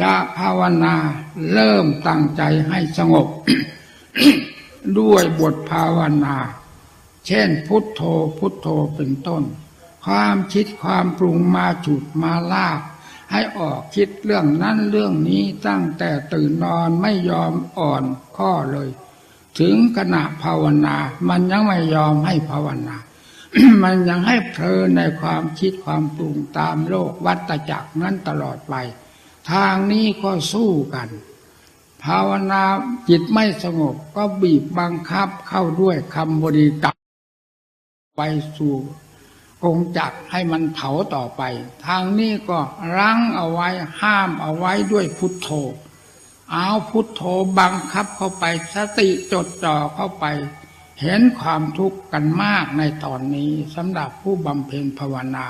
จะภาวนาเริ่มตั้งใจให้สงบ ด้วยบทภาวนา เช่นพุทโธพุทโธเป็นต้น ความคิดความปรุงมาฉุดมาลากให้ออกคิดเรื่องนั้นเรื่องนี้ตั้งแต่ตื่นนอนไม่ยอมอ่อนข้อเลย ถึงขณะภาวนา มันยังไม่ยอมให้ภาวนา มันยังให้เพลินในความคิดความปรุงตามโลกวัฏจักรนั้นตลอดไป ทางนี้ก็สู้กัน ภาวนาจิตไม่สงบก็บีบบังคับเข้าด้วยคำบริกรรมไปสู่กงจักให้มันเผาต่อไป ทางนี้ก็รั้งเอาไว้ห้ามเอาไว้ด้วยพุทโธเอาพุทโธบังคับเข้าไปสติจดจ่อเข้าไป เห็นความทุกข์กันมากในตอนนี้สำหรับผู้บำเพ็ญภาวนา